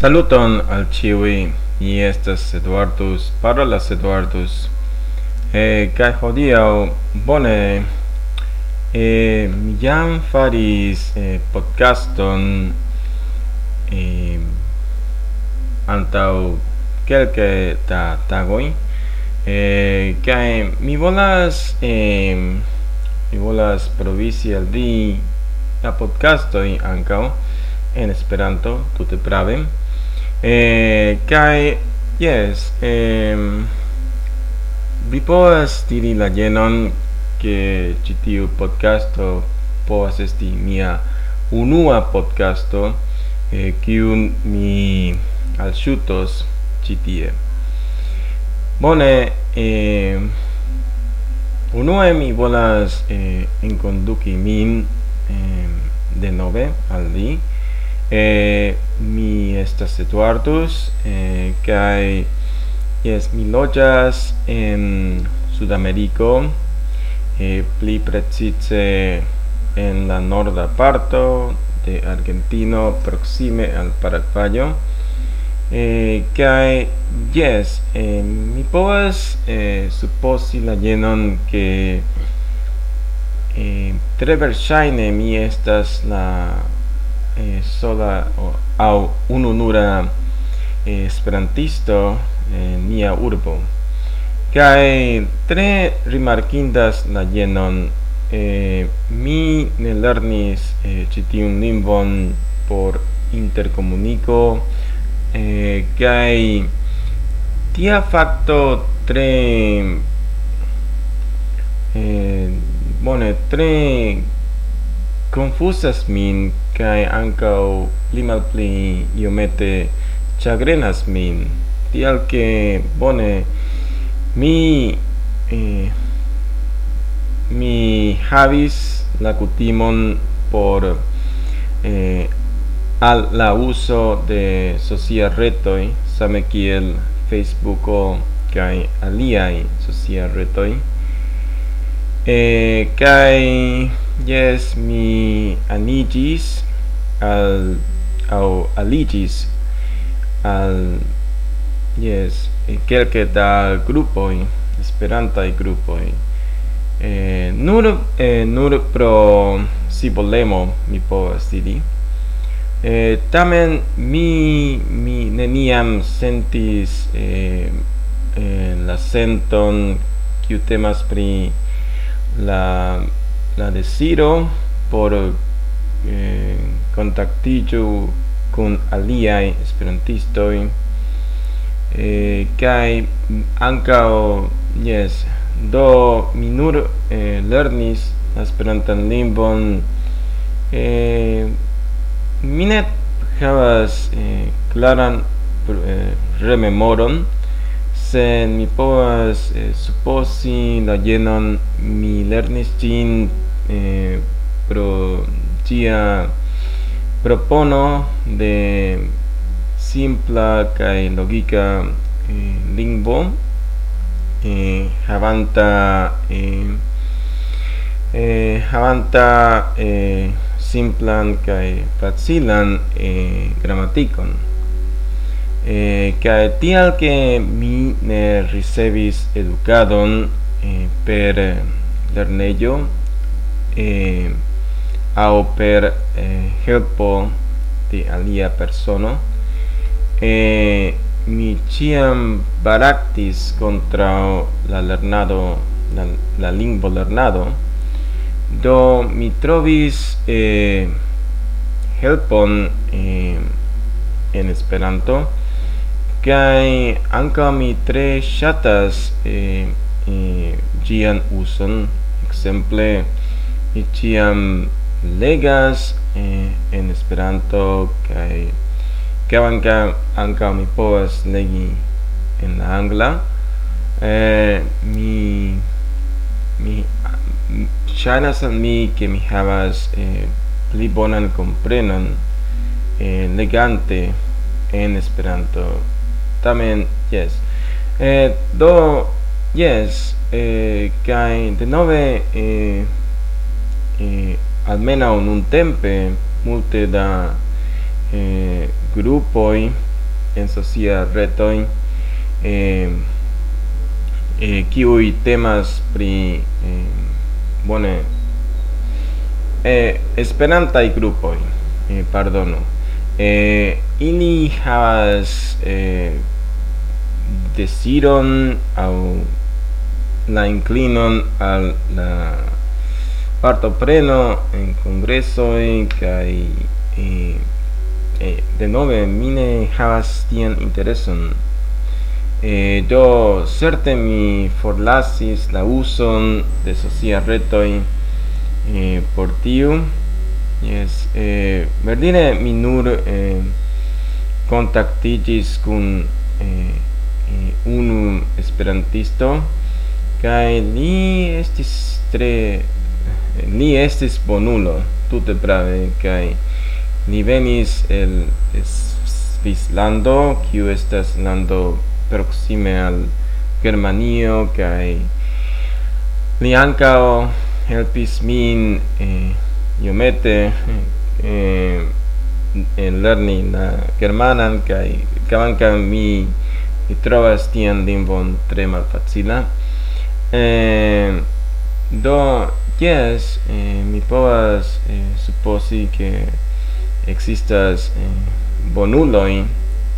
Saluton al ciui, mi estas Eduardus, parolas Eduardus. E kai hodiau bone. E mi jam faris e, podcaston e antau kelke ta tagoi e kai mi volas e mi volas provisi al di la podcastoi ancao en Esperanto tute prave eh kai yes ehm vi povas diri la genon ke ci tiu podcasto povas esti mia unua podcasto eh, kiun mi alŝutos ĉi tie. Bone eh, unue mi volas eh, enkonduki min eh, denove al vi eh, estas Eduardus eh, kai yes mi lojas en Sudameriko eh, pli precise en la norda parto de Argentino proxime al Paraguayo eh, kai yes eh, mi povas eh, suposi la llenon que eh, tre verŝajne mi estas la eh, sola o, au ununura eh, esperantisto en nia urbo. Kai tre rimarkindas la jenon eh, mi ne lernis eh, ĉi tiun lingvon por intercomunico eh, kai tia facto tre eh, bone tre confusas min kai ankaŭ pli malpli iomete chagrenas min. Tial ke bone mi eh, mi havis la kutimon por eh, al la uso de socia retoi same kiel Facebooko kai aliai socia retoi. Eh, kai yes mi anigis al au aligis al yes kelke da grupo esperanta i grupo eh, nur eh, nur pro simbolemo mi po stidi eh, tamen mi mi neniam sentis eh, eh, la senton kiu temas pri la la desiro por eh, kontaktiĝu kun aliaj esperantistoj eh, kaj ankaŭ jes do mi nur eh, lernis esperantan lingvon eh, mi ne havas eh, klaran eh, rememoron se mi povas eh, supposi la jenon mi lernis ĝin eh, pro tia propono de simpla kai logika eh, lingvo eh, havanta eh, eh, havanta eh, simplan kai facilan eh, gramatikon eh, kai tial ke mi ne ricevis educadon eh, per lernejo eh, au per eh, helpo de alia persono. Eh, mi ciam baractis contra la lernado la, la lingvo lernado. Do mi trovis eh, helpon eh, en Esperanto kai anka mi tre shatas eh, eh, gian uson. Exemple mi ciam legas eh, en Esperanto kaj kvankam ankaŭ mi povas legi en la angla. Eh, mi mi ŝajnas al mi ke mi havas eh, pli bonan komprenon eh, legante en Esperanto. Tamen jes. Eh, do jes eh, kaj denove eh, eh, almenaŭ nuntempe multe da eh, grupoj en socia retoj eh, eh, kiuj temas pri eh, bone eh, esperantaj grupoj eh, pardono eh, ili havas eh, desiron au la inclinon al la partopreno en congreso kongresoj kai eh, eh, de nove mine havas tian intereson. Eh, do certe mi forlasis la uson de socia retoi eh, por tiu. Yes, eh, verdine mi nur eh, kontaktiĝis kun eh, unu esperantisto kai li estis tre li estis bonulo tute prave kai ni venis el Svislando kiu estas lando proxime al Germanio kai li ankaŭ helpis min eh, iomete eh, en lerni la germanan kaj kvankam mi mi trovas tian lingvon tre malfacila. Eh, do Yes, eh, mi povas eh, supposi che existas eh, bonuloi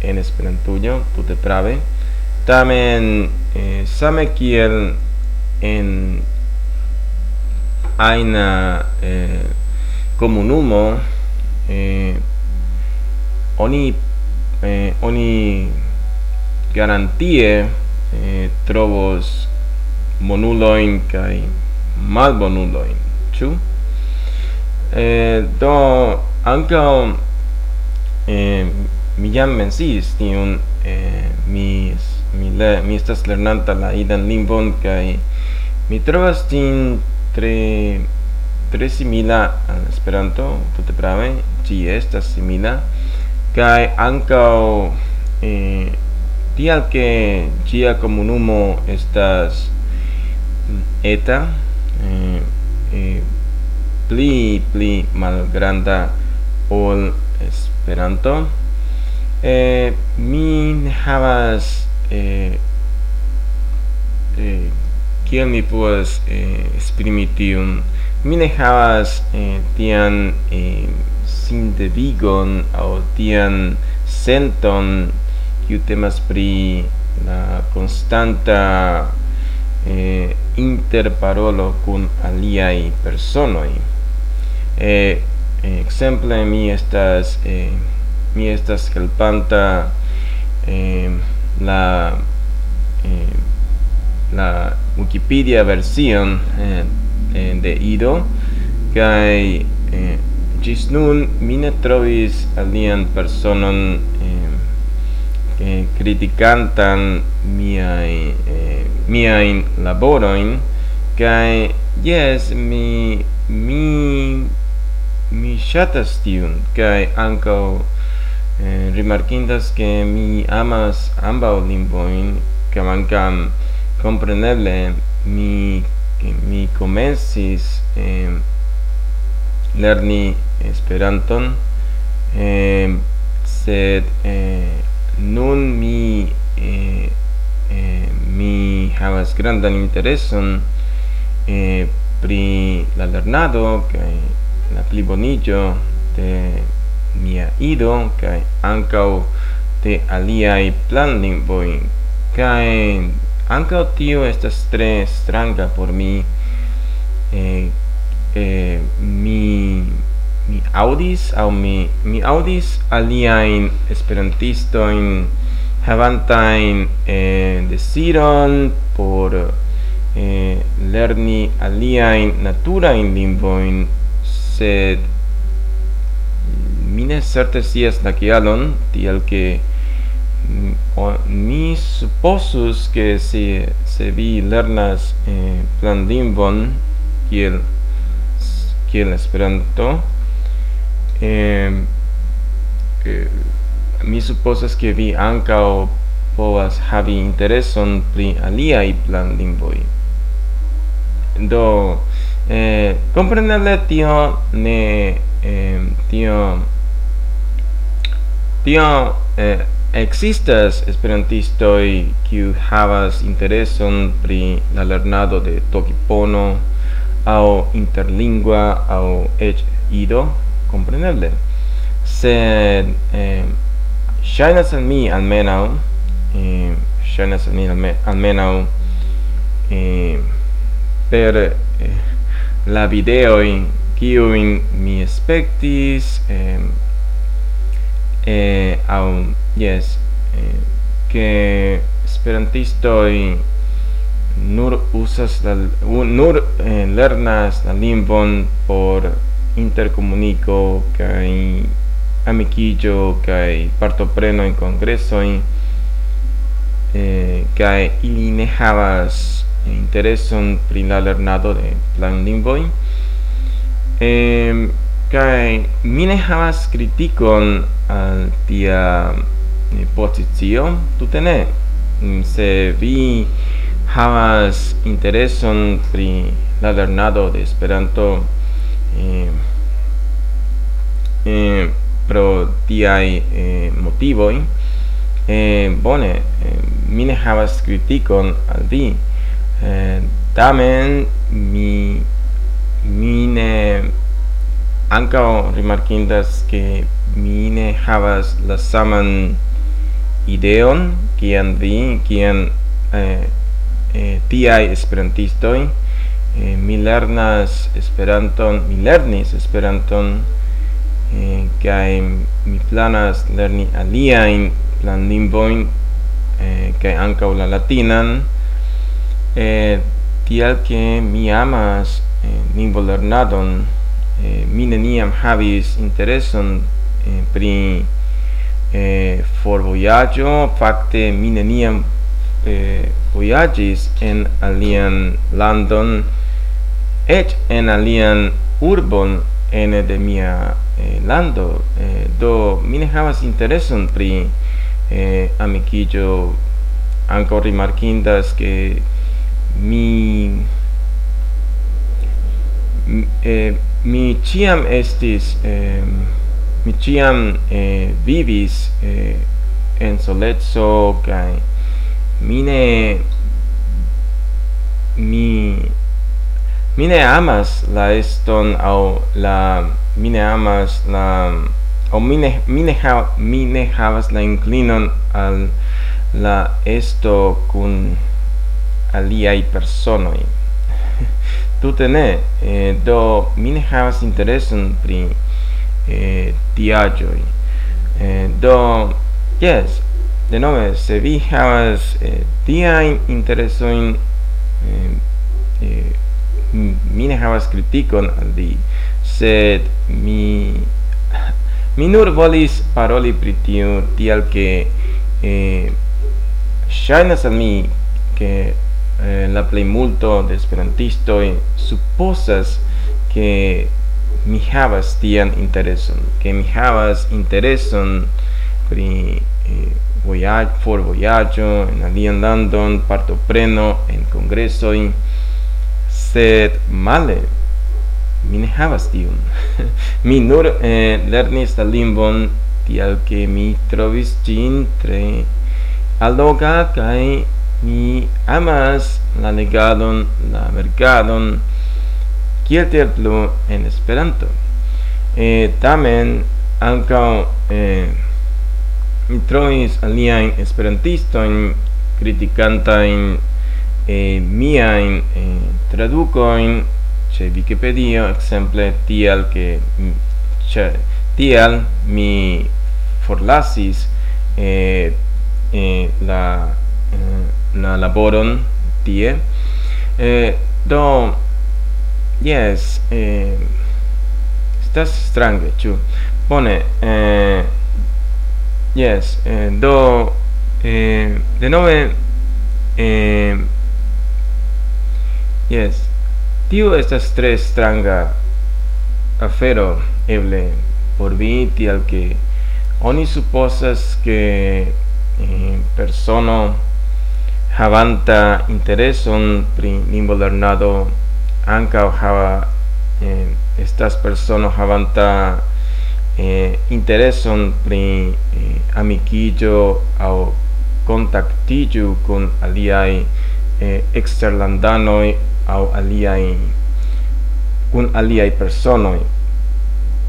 en Esperantujo, tute prave. Tamen eh, same kiel en aina eh, comunumo eh, oni eh, oni garantie eh, trovos monuloin kai malbonulojn, chu Eh, do ankaŭ eh, mi jam ti un eh, mi mi, le, mi estas lernanta la idan limbon kai mi trovas tin tre tre simila al Esperanto, tute prave, ĝi estas simila. Kai ankaŭ eh, tial ke ĝia komunumo estas mm, eta eh, eh, pli pli malgranda ol Esperanto. Eh, mi havas eh, eh, kiel mi povas eh, esprimi tion mi ne havas eh, tian eh, sindevigon au tian senton kiu temas pri la constanta eh, interparolo cun aliai personoi. Eh, exemple, mi estas, eh, mi estas helpanta eh, la, eh, la Wikipedia version eh, eh, de Ido, kai eh, gis nun mi ne trovis alian personon eh, eh, criticantan miai eh, miain laboroin kai yes mi mi mi shatas tiun kai anko eh, rimarkindas ke mi amas ambaŭ lingvojn kvankam compreneble mi mi komencis eh, lerni Esperanton eh, sed eh, nun mi eh, eh, mi havas grandan intereson eh, pri la lernado kaj la pliboniĝo de mia ido kaj ankaŭ de aliaj planlingvoj. Kaj ankaŭ tio estas tre stranga por mi eh, eh, mi mi audis aŭ mi mi audis aŭdis esperantisto in havantain eh, desiron por eh, lerni aliain naturain lingvoin, sed mine certe sias la kialon, tiel ke mm, o, mi supposus ke se se vi lernas eh, plan limbon kiel kiel Esperanto eh, eh mi supposas che vi ankaŭ povas havi intereson pri alia i plan lingvoi Do, eh, comprenderle tio ne eh, tio tio eh, Existas esperantistoj kiu havas intereson pri la lernado de Tokipono au interlingua au eĉ Ido, kompreneble. Sed eh, Shainas al mi almenau eh, Shainas al mi almenau eh, per eh, la videoj kiujn mi spektis eh, eh, Au, yes eh, Que esperantisto nur usas la nur eh, lernas la lingvon por intercomunico kai amicigio kai partopreno en congreso eh, kai ili ne havas intereson pri la lernado de planlingvoj eh, kai mi ne havas kritikon al tia eh, pozicio tute ne. Mm, se vi havas intereson pri la lernado de Esperanto eh, eh, pro tiai eh, motivoi. Eh, bone eh, mi ne havas kritikon al vi. Eh, tamen mi mi ne ankaŭ rimarkindas che mi ne havas la saman ideon kian vi kian eh, eh, tiai esperantistoi. Eh, mi lernas esperanton mi lernis esperanton eh, kai mi planas lerni alia in plan lingvoin eh, kai anca la latinan eh, tial ke mi amas eh, lingvo lernadon eh, mi neniam havis intereson eh, pri eh, for voyaggio fakte mi neniam eh, voyagis en alian landon et en alian urbon ene de mia eh, lando eh, do mi ne havas intereson pri eh, amikillo ankaŭ rimarkindas ke mi eh, mi ciam estis eh, mi ciam eh, vivis eh, en solezzo kai mine mi mine amas la eston au la mine amas la o mine mine ha mine havas la inclinon al la esto kun aliai personoi tute ne eh, do mine havas intereson pri eh, tiagioi eh, do yes de nove se vi havas eh, tiajn interesoin eh, eh, mi ne havas kritikon al di sed mi mi nur volis paroli pri tio tial che eh, shainas al mi che eh, la plejmulto de esperantisto supposas che mi havas tian intereson che mi havas intereson pri eh, voyage for voyaggio en alian landon parto preno en congresoj sed male mi ne havas tiun. Mi nur eh, lernis la lingvon tial ke mi trovis gin tre alloga kai mi amas la legadon la mercadon kiel tiel plu en Esperanto. Eh, tamen ankaŭ eh, mi trovis aliajn esperantistojn kritikantajn eh, miajn eh, in c'è Wikipedia exemple tial che mm, cioè tial mi forlasis eh, eh, la eh, la laboron tie. Eh, do yes eh, estas strange chu bone eh, yes eh, do eh, de nove eh, yes Tio estas tre stranga afero, eble, por vi, tial que oni supposas que eh, persono havanta intereson pri lingvo lernado anca hava eh, estas persono havanta eh, intereson pri eh, amicillo au contactillo con aliai eh, exterlandanoi au aliai cun aliai personoi.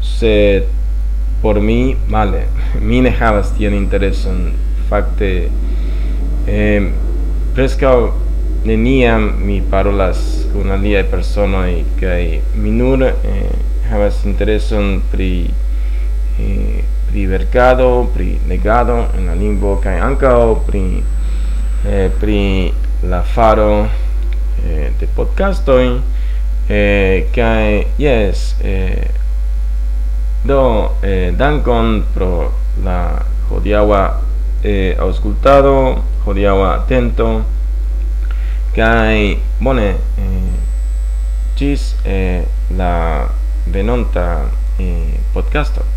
Sed por mi male mi ne havas tian intereson fakte eh, prescau neniam mi parolas kun aliaj personoj kaj mi nur eh, havas intereson pri eh, pri verkado, pri legado en la lingvo kaj ankaŭ pri eh, pri la faro eh, de podcastoi eh, kai yes eh, do eh, dankon pro la hodiawa eh, auscultado hodiawa atento kai bone eh, gis eh, la venonta eh, podcasto.